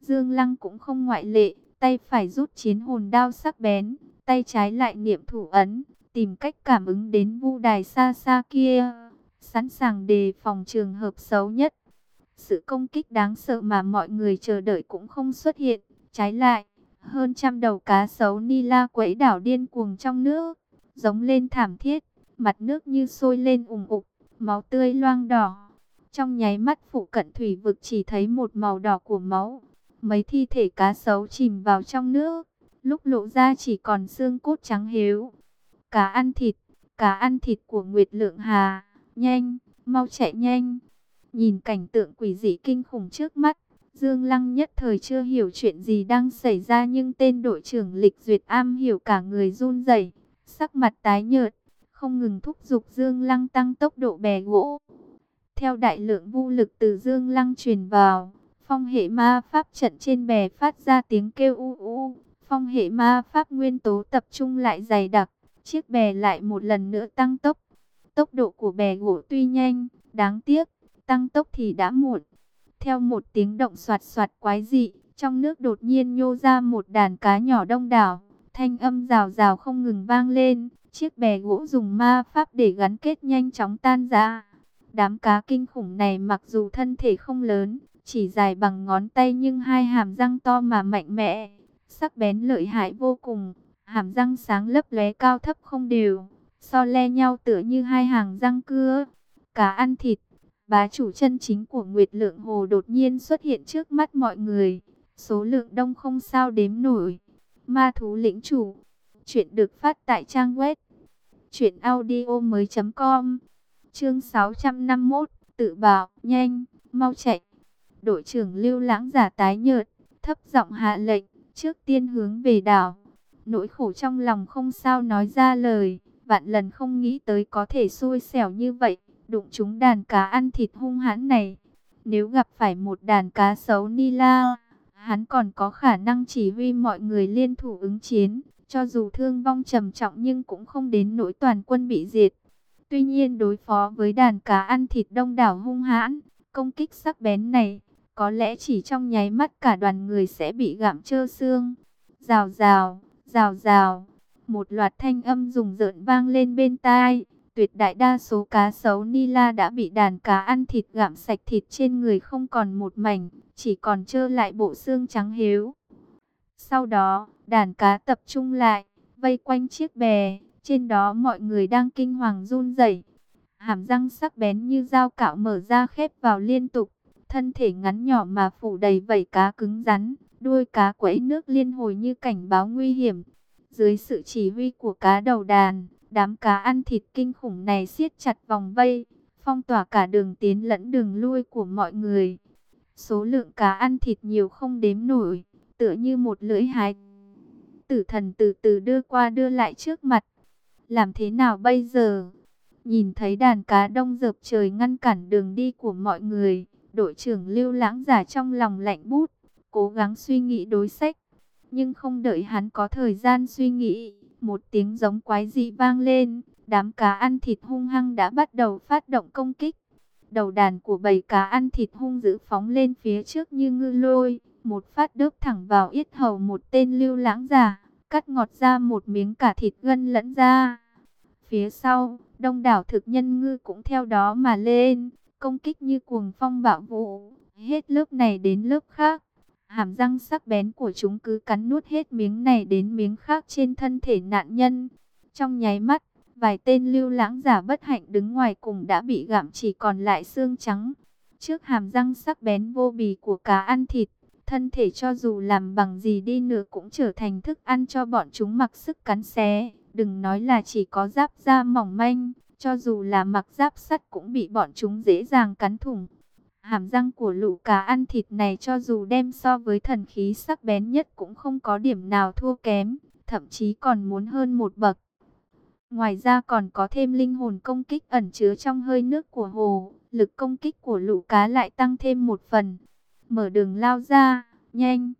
Dương Lăng cũng không ngoại lệ, tay phải rút chiến hồn đao sắc bén, tay trái lại niệm thủ ấn, tìm cách cảm ứng đến vu đài xa xa kia, sẵn sàng đề phòng trường hợp xấu nhất. Sự công kích đáng sợ mà mọi người chờ đợi cũng không xuất hiện, trái lại, hơn trăm đầu cá sấu ni la quẫy đảo điên cuồng trong nước, giống lên thảm thiết, mặt nước như sôi lên ủng ục, máu tươi loang đỏ. Trong nháy mắt phụ cận thủy vực chỉ thấy một màu đỏ của máu, mấy thi thể cá sấu chìm vào trong nước, lúc lộ ra chỉ còn xương cốt trắng hiếu. Cá ăn thịt, cá ăn thịt của Nguyệt Lượng Hà, nhanh, mau chạy nhanh. Nhìn cảnh tượng quỷ dị kinh khủng trước mắt, Dương Lăng nhất thời chưa hiểu chuyện gì đang xảy ra nhưng tên đội trưởng lịch duyệt am hiểu cả người run rẩy, sắc mặt tái nhợt, không ngừng thúc giục Dương Lăng tăng tốc độ bè gỗ. Theo đại lượng vu lực từ Dương Lăng truyền vào, phong hệ ma pháp trận trên bè phát ra tiếng kêu u u, phong hệ ma pháp nguyên tố tập trung lại dày đặc, chiếc bè lại một lần nữa tăng tốc. Tốc độ của bè gỗ tuy nhanh, đáng tiếc, tăng tốc thì đã muộn. Theo một tiếng động soạt soạt quái dị, trong nước đột nhiên nhô ra một đàn cá nhỏ đông đảo, thanh âm rào rào không ngừng vang lên, chiếc bè gỗ dùng ma pháp để gắn kết nhanh chóng tan ra. Đám cá kinh khủng này mặc dù thân thể không lớn, chỉ dài bằng ngón tay nhưng hai hàm răng to mà mạnh mẽ, sắc bén lợi hại vô cùng, hàm răng sáng lấp lóe cao thấp không đều, so le nhau tựa như hai hàng răng cưa. Cá ăn thịt, bá chủ chân chính của Nguyệt Lượng Hồ đột nhiên xuất hiện trước mắt mọi người, số lượng đông không sao đếm nổi. Ma thú lĩnh chủ, chuyện được phát tại trang web truyện audio mới com Chương 651, tự bảo, nhanh, mau chạy. Đội trưởng Lưu Lãng giả tái nhợt, thấp giọng hạ lệnh, trước tiên hướng về đảo. Nỗi khổ trong lòng không sao nói ra lời, vạn lần không nghĩ tới có thể xui xẻo như vậy, đụng chúng đàn cá ăn thịt hung hãn này. Nếu gặp phải một đàn cá xấu ni la, hắn còn có khả năng chỉ huy mọi người liên thủ ứng chiến, cho dù thương vong trầm trọng nhưng cũng không đến nỗi toàn quân bị diệt. Tuy nhiên đối phó với đàn cá ăn thịt đông đảo hung hãn, công kích sắc bén này, có lẽ chỉ trong nháy mắt cả đoàn người sẽ bị gặm trơ xương. Rào rào, rào rào, một loạt thanh âm rùng rợn vang lên bên tai. Tuyệt đại đa số cá sấu Nila đã bị đàn cá ăn thịt gặm sạch thịt trên người không còn một mảnh, chỉ còn trơ lại bộ xương trắng hiếu. Sau đó, đàn cá tập trung lại, vây quanh chiếc bè, trên đó mọi người đang kinh hoàng run rẩy. Hàm răng sắc bén như dao cạo mở ra khép vào liên tục, thân thể ngắn nhỏ mà phủ đầy vảy cá cứng rắn, đuôi cá quẫy nước liên hồi như cảnh báo nguy hiểm. Dưới sự chỉ huy của cá đầu đàn, đám cá ăn thịt kinh khủng này siết chặt vòng vây, phong tỏa cả đường tiến lẫn đường lui của mọi người. Số lượng cá ăn thịt nhiều không đếm nổi, tựa như một lưỡi hái. Tử thần từ từ đưa qua đưa lại trước mặt. Làm thế nào bây giờ? Nhìn thấy đàn cá đông dợp trời ngăn cản đường đi của mọi người, đội trưởng lưu lãng giả trong lòng lạnh bút, cố gắng suy nghĩ đối sách. Nhưng không đợi hắn có thời gian suy nghĩ, một tiếng giống quái dị vang lên, đám cá ăn thịt hung hăng đã bắt đầu phát động công kích. Đầu đàn của bầy cá ăn thịt hung dữ phóng lên phía trước như ngư lôi, một phát đớp thẳng vào yết hầu một tên lưu lãng giả, cắt ngọt ra một miếng cả thịt gân lẫn ra. Phía sau, đông đảo thực nhân ngư cũng theo đó mà lên, công kích như cuồng phong bạo vũ, hết lớp này đến lớp khác. Hàm răng sắc bén của chúng cứ cắn nuốt hết miếng này đến miếng khác trên thân thể nạn nhân. Trong nháy mắt, vài tên lưu lãng giả bất hạnh đứng ngoài cùng đã bị gặm chỉ còn lại xương trắng. Trước hàm răng sắc bén vô bì của cá ăn thịt, thân thể cho dù làm bằng gì đi nữa cũng trở thành thức ăn cho bọn chúng mặc sức cắn xé. Đừng nói là chỉ có giáp da mỏng manh, cho dù là mặc giáp sắt cũng bị bọn chúng dễ dàng cắn thủng. Hàm răng của lũ cá ăn thịt này cho dù đem so với thần khí sắc bén nhất cũng không có điểm nào thua kém, thậm chí còn muốn hơn một bậc. Ngoài ra còn có thêm linh hồn công kích ẩn chứa trong hơi nước của hồ, lực công kích của lũ cá lại tăng thêm một phần. Mở đường lao ra, nhanh.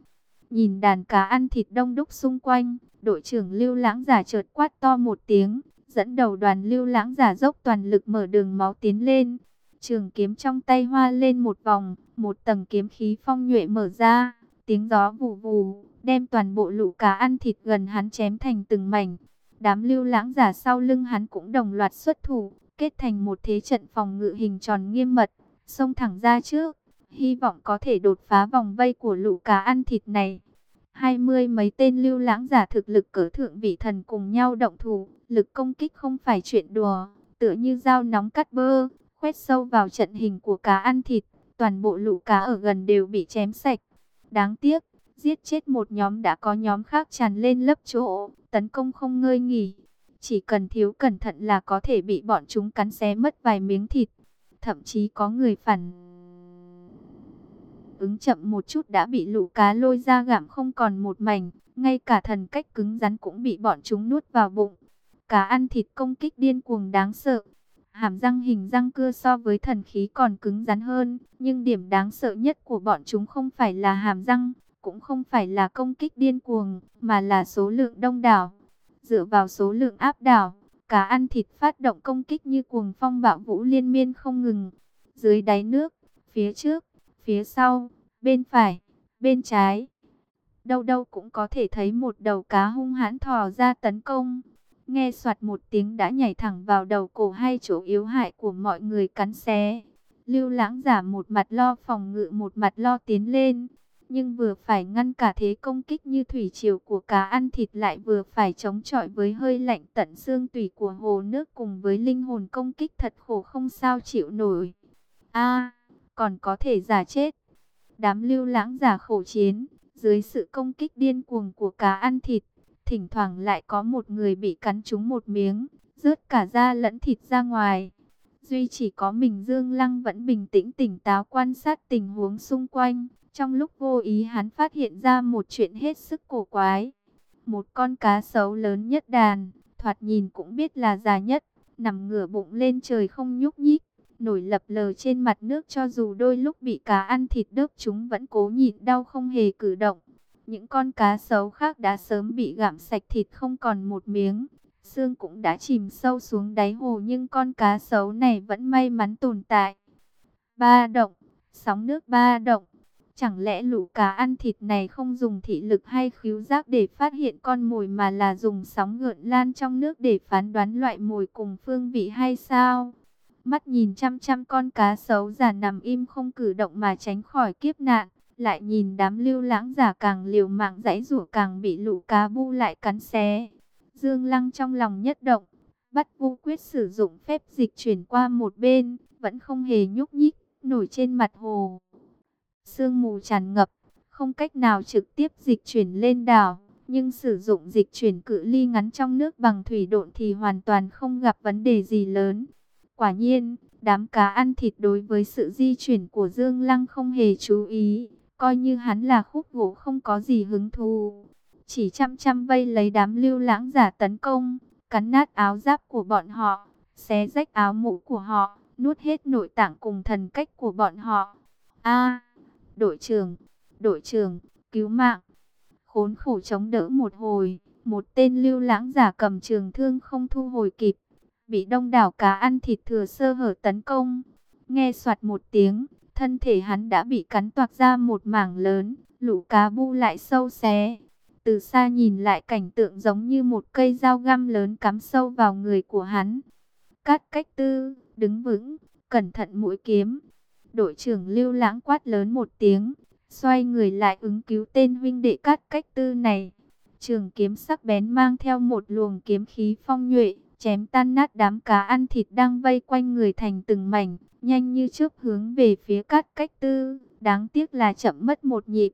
Nhìn đàn cá ăn thịt đông đúc xung quanh, đội trưởng lưu lãng giả chợt quát to một tiếng, dẫn đầu đoàn lưu lãng giả dốc toàn lực mở đường máu tiến lên. Trường kiếm trong tay hoa lên một vòng, một tầng kiếm khí phong nhuệ mở ra, tiếng gió vù vù, đem toàn bộ lũ cá ăn thịt gần hắn chém thành từng mảnh. Đám lưu lãng giả sau lưng hắn cũng đồng loạt xuất thủ, kết thành một thế trận phòng ngự hình tròn nghiêm mật, xông thẳng ra trước, hy vọng có thể đột phá vòng vây của lũ cá ăn thịt này. Hai mươi mấy tên lưu lãng giả thực lực cỡ thượng vị thần cùng nhau động thủ, lực công kích không phải chuyện đùa, tựa như dao nóng cắt bơ, quét sâu vào trận hình của cá ăn thịt, toàn bộ lũ cá ở gần đều bị chém sạch. Đáng tiếc, giết chết một nhóm đã có nhóm khác tràn lên lấp chỗ, tấn công không ngơi nghỉ. Chỉ cần thiếu cẩn thận là có thể bị bọn chúng cắn xé mất vài miếng thịt. Thậm chí có người phản ứng chậm một chút đã bị lũ cá lôi ra gặm không còn một mảnh. Ngay cả thần cách cứng rắn cũng bị bọn chúng nuốt vào bụng. Cá ăn thịt công kích điên cuồng đáng sợ. Hàm răng hình răng cưa so với thần khí còn cứng rắn hơn. Nhưng điểm đáng sợ nhất của bọn chúng không phải là hàm răng cũng không phải là công kích điên cuồng, mà là số lượng đông đảo. Dựa vào số lượng áp đảo, cá ăn thịt phát động công kích như cuồng phong bạo vũ liên miên không ngừng. Dưới đáy nước, phía trước, phía sau, bên phải, bên trái. Đâu đâu cũng có thể thấy một đầu cá hung hãn thò ra tấn công. Nghe soạt một tiếng đã nhảy thẳng vào đầu cổ hai chỗ yếu hại của mọi người cắn xé. Lưu lãng giả một mặt lo phòng ngự một mặt lo tiến lên nhưng vừa phải ngăn cả thế công kích như thủy triều của cá ăn thịt lại vừa phải chống chọi với hơi lạnh tận xương tủy của hồ nước cùng với linh hồn công kích thật khổ không sao chịu nổi. A, còn có thể giả chết. Đám lưu lãng giả khổ chiến, dưới sự công kích điên cuồng của cá ăn thịt, thỉnh thoảng lại có một người bị cắn trúng một miếng, rớt cả da lẫn thịt ra ngoài. Duy chỉ có mình Dương Lăng vẫn bình tĩnh tỉnh táo quan sát tình huống xung quanh, trong lúc vô ý hắn phát hiện ra một chuyện hết sức cổ quái. Một con cá sấu lớn nhất đàn, thoạt nhìn cũng biết là già nhất, nằm ngửa bụng lên trời không nhúc nhích, nổi lập lờ trên mặt nước cho dù đôi lúc bị cá ăn thịt đớp chúng vẫn cố nhịn đau không hề cử động. Những con cá sấu khác đã sớm bị gặm sạch thịt không còn một miếng, xương cũng đã chìm sâu xuống đáy hồ nhưng con cá sấu này vẫn may mắn tồn tại. Ba động, sóng nước ba động, Chẳng lẽ lũ cá ăn thịt này không dùng thị lực hay khiếu giác để phát hiện con mồi mà là dùng sóng gợn lan trong nước để phán đoán loại mồi cùng phương vị hay sao? Mắt nhìn chăm chăm con cá sấu già nằm im không cử động mà tránh khỏi kiếp nạn. Lại nhìn đám lưu lãng giả càng liều mạng dãy rủa càng bị lũ cá bu lại cắn xé. Dương Lăng trong lòng nhất động, bắt vu quyết sử dụng phép dịch chuyển qua một bên, vẫn không hề nhúc nhích, nổi trên mặt hồ. Sương mù tràn ngập, không cách nào trực tiếp dịch chuyển lên đảo, nhưng sử dụng dịch chuyển cự ly ngắn trong nước bằng thủy độn thì hoàn toàn không gặp vấn đề gì lớn. Quả nhiên, Đám cá ăn thịt đối với sự di chuyển của Dương Lăng không hề chú ý, coi như hắn là khúc gỗ không có gì hứng thú. Chỉ chăm chăm vây lấy đám lưu lãng giả tấn công, cắn nát áo giáp của bọn họ, xé rách áo mũ của họ, nuốt hết nội tạng cùng thần cách của bọn họ. A, đội trưởng, đội trưởng, cứu mạng. Khốn khổ chống đỡ một hồi, một tên lưu lãng giả cầm trường thương không thu hồi kịp, bị đông đảo cá ăn thịt thừa sơ hở tấn công. Nghe soạt một tiếng, thân thể hắn đã bị cắn toạc ra một mảng lớn, lũ cá bu lại sâu xé. Từ xa nhìn lại cảnh tượng giống như một cây dao găm lớn cắm sâu vào người của hắn. Cát cách tư, đứng vững, cẩn thận mũi kiếm. Đội trưởng lưu lãng quát lớn một tiếng, xoay người lại ứng cứu tên huynh đệ cát cách tư này. Trường kiếm sắc bén mang theo một luồng kiếm khí phong nhuệ, chém tan nát đám cá ăn thịt đang vây quanh người thành từng mảnh, nhanh như chớp hướng về phía cát cách tư, đáng tiếc là chậm mất một nhịp.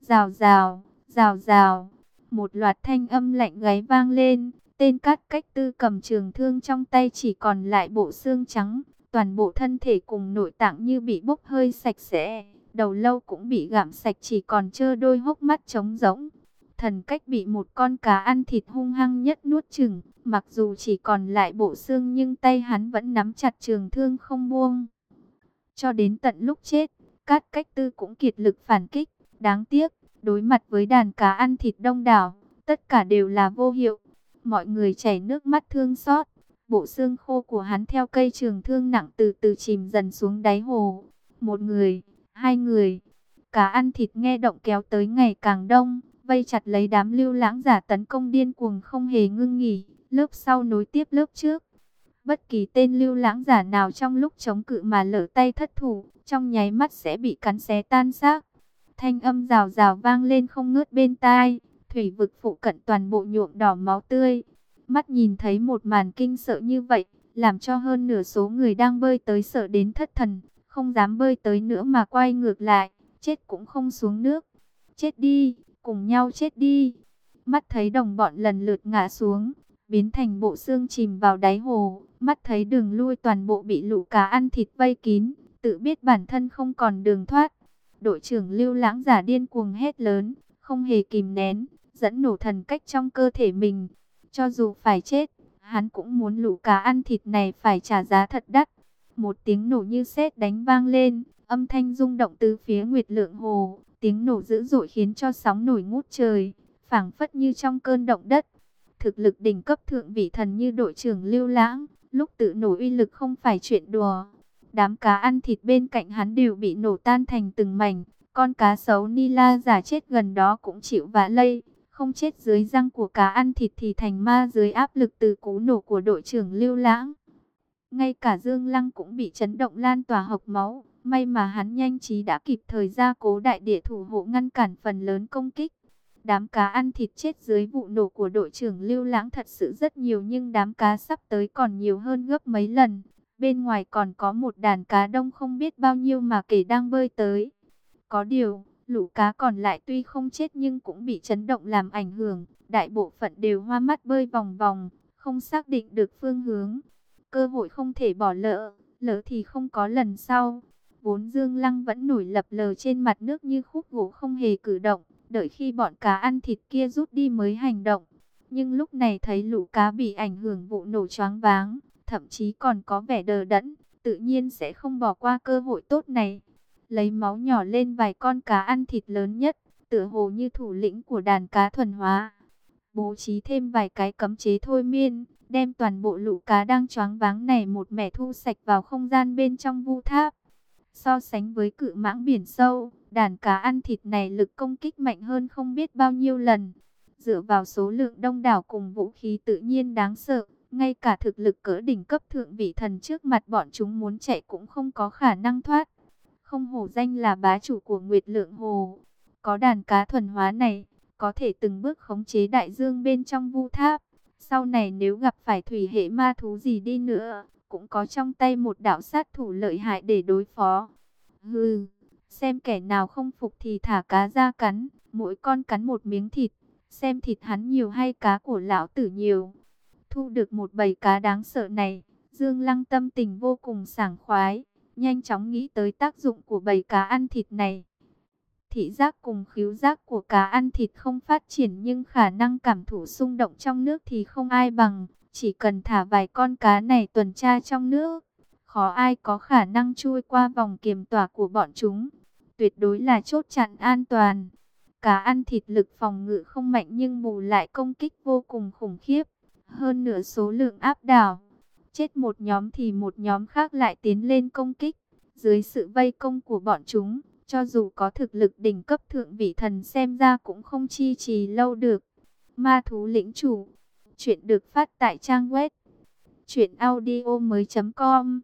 Rào rào, rào rào, một loạt thanh âm lạnh gáy vang lên, tên cát cách tư cầm trường thương trong tay chỉ còn lại bộ xương trắng, toàn bộ thân thể cùng nội tạng như bị bốc hơi sạch sẽ, đầu lâu cũng bị gạm sạch chỉ còn trơ đôi hốc mắt trống rỗng. Thần cách bị một con cá ăn thịt hung hăng nhất nuốt chừng, mặc dù chỉ còn lại bộ xương nhưng tay hắn vẫn nắm chặt trường thương không buông. Cho đến tận lúc chết, Cát Cách Tư cũng kiệt lực phản kích, đáng tiếc, đối mặt với đàn cá ăn thịt đông đảo, tất cả đều là vô hiệu. Mọi người chảy nước mắt thương xót, bộ xương khô của hắn theo cây trường thương nặng từ từ chìm dần xuống đáy hồ. Một người, hai người, cá ăn thịt nghe động kéo tới ngày càng đông, vây chặt lấy đám lưu lãng giả tấn công điên cuồng không hề ngưng nghỉ, lớp sau nối tiếp lớp trước. Bất kỳ tên lưu lãng giả nào trong lúc chống cự mà lỡ tay thất thủ, trong nháy mắt sẽ bị cắn xé tan xác. Thanh âm rào rào vang lên không ngớt bên tai, thủy vực phụ cận toàn bộ nhuộm đỏ máu tươi. Mắt nhìn thấy một màn kinh sợ như vậy, làm cho hơn nửa số người đang bơi tới sợ đến thất thần, không dám bơi tới nữa mà quay ngược lại, chết cũng không xuống nước. Chết đi, cùng nhau chết đi. Mắt thấy đồng bọn lần lượt ngã xuống, biến thành bộ xương chìm vào đáy hồ, mắt thấy đường lui toàn bộ bị lũ cá ăn thịt vây kín, tự biết bản thân không còn đường thoát. Đội trưởng lưu lãng giả điên cuồng hét lớn, không hề kìm nén, dẫn nổ thần cách trong cơ thể mình. Cho dù phải chết, hắn cũng muốn lũ cá ăn thịt này phải trả giá thật đắt. Một tiếng nổ như sét đánh vang lên, âm thanh rung động từ phía Nguyệt Lượng Hồ, tiếng nổ dữ dội khiến cho sóng nổi ngút trời, phảng phất như trong cơn động đất. Thực lực đỉnh cấp thượng vị thần như đội trưởng Lưu Lãng, lúc tự nổ uy lực không phải chuyện đùa. Đám cá ăn thịt bên cạnh hắn đều bị nổ tan thành từng mảnh, con cá sấu Nila giả chết gần đó cũng chịu vạ lây, không chết dưới răng của cá ăn thịt thì thành ma dưới áp lực từ cú nổ của đội trưởng Lưu Lãng. Ngay cả Dương Lăng cũng bị chấn động lan tỏa hộc máu, may mà hắn nhanh trí đã kịp thời ra cố đại địa thủ hộ ngăn cản phần lớn công kích. Đám cá ăn thịt chết dưới vụ nổ của đội trưởng Lưu Lãng thật sự rất nhiều nhưng đám cá sắp tới còn nhiều hơn gấp mấy lần. Bên ngoài còn có một đàn cá đông không biết bao nhiêu mà kể đang bơi tới. Có điều, lũ cá còn lại tuy không chết nhưng cũng bị chấn động làm ảnh hưởng. Đại bộ phận đều hoa mắt bơi vòng vòng, không xác định được phương hướng. Cơ hội không thể bỏ lỡ, lỡ thì không có lần sau. Vốn Dương Lăng vẫn nổi lập lờ trên mặt nước như khúc gỗ không hề cử động đợi khi bọn cá ăn thịt kia rút đi mới hành động. Nhưng lúc này thấy lũ cá bị ảnh hưởng vụ nổ choáng váng, thậm chí còn có vẻ đờ đẫn, tự nhiên sẽ không bỏ qua cơ hội tốt này. Lấy máu nhỏ lên vài con cá ăn thịt lớn nhất, tựa hồ như thủ lĩnh của đàn cá thuần hóa. Bố trí thêm vài cái cấm chế thôi miên, đem toàn bộ lũ cá đang choáng váng này một mẻ thu sạch vào không gian bên trong vu tháp. So sánh với cự mãng biển sâu, đàn cá ăn thịt này lực công kích mạnh hơn không biết bao nhiêu lần. Dựa vào số lượng đông đảo cùng vũ khí tự nhiên đáng sợ, ngay cả thực lực cỡ đỉnh cấp thượng vị thần trước mặt bọn chúng muốn chạy cũng không có khả năng thoát. Không hổ danh là bá chủ của Nguyệt Lượng Hồ. Có đàn cá thuần hóa này, có thể từng bước khống chế đại dương bên trong vu tháp. Sau này nếu gặp phải thủy hệ ma thú gì đi nữa, cũng có trong tay một đạo sát thủ lợi hại để đối phó. Hừ, xem kẻ nào không phục thì thả cá ra cắn, mỗi con cắn một miếng thịt, xem thịt hắn nhiều hay cá của lão tử nhiều. Thu được một bầy cá đáng sợ này, Dương Lăng tâm tình vô cùng sảng khoái, nhanh chóng nghĩ tới tác dụng của bầy cá ăn thịt này. Thị giác cùng khiếu giác của cá ăn thịt không phát triển nhưng khả năng cảm thụ xung động trong nước thì không ai bằng. Chỉ cần thả vài con cá này tuần tra trong nước, khó ai có khả năng chui qua vòng kiềm tỏa của bọn chúng. Tuyệt đối là chốt chặn an toàn. Cá ăn thịt lực phòng ngự không mạnh nhưng bù lại công kích vô cùng khủng khiếp. Hơn nửa số lượng áp đảo. Chết một nhóm thì một nhóm khác lại tiến lên công kích. Dưới sự vây công của bọn chúng, cho dù có thực lực đỉnh cấp thượng vị thần xem ra cũng không chi trì lâu được. Ma thú lĩnh chủ. Chuyện được phát tại trang web. Chuyện audio mới.com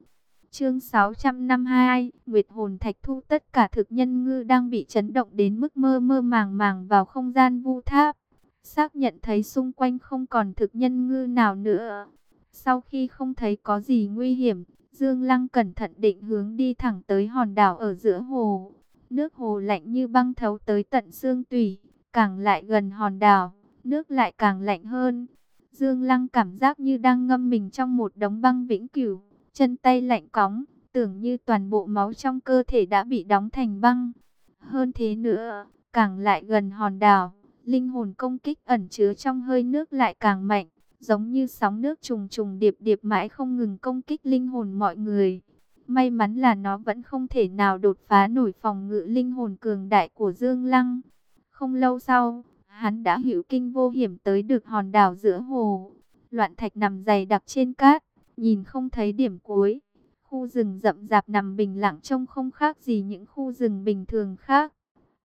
Chương 652, Nguyệt hồn thạch thu tất cả thực nhân ngư đang bị chấn động đến mức mơ mơ màng màng vào không gian vu tháp. Xác nhận thấy xung quanh không còn thực nhân ngư nào nữa. Sau khi không thấy có gì nguy hiểm, Dương Lăng cẩn thận định hướng đi thẳng tới hòn đảo ở giữa hồ. Nước hồ lạnh như băng thấu tới tận xương tủy, càng lại gần hòn đảo, nước lại càng lạnh hơn. Dương Lăng cảm giác như đang ngâm mình trong một đống băng vĩnh cửu chân tay lạnh cóng, tưởng như toàn bộ máu trong cơ thể đã bị đóng thành băng. Hơn thế nữa, càng lại gần hòn đảo, linh hồn công kích ẩn chứa trong hơi nước lại càng mạnh, giống như sóng nước trùng trùng điệp điệp mãi không ngừng công kích linh hồn mọi người. May mắn là nó vẫn không thể nào đột phá nổi phòng ngự linh hồn cường đại của Dương Lăng. Không lâu sau, hắn đã hữu kinh vô hiểm tới được hòn đảo giữa hồ. Loạn thạch nằm dày đặc trên cát, nhìn không thấy điểm cuối. Khu rừng rậm rạp nằm bình lặng trông không khác gì những khu rừng bình thường khác.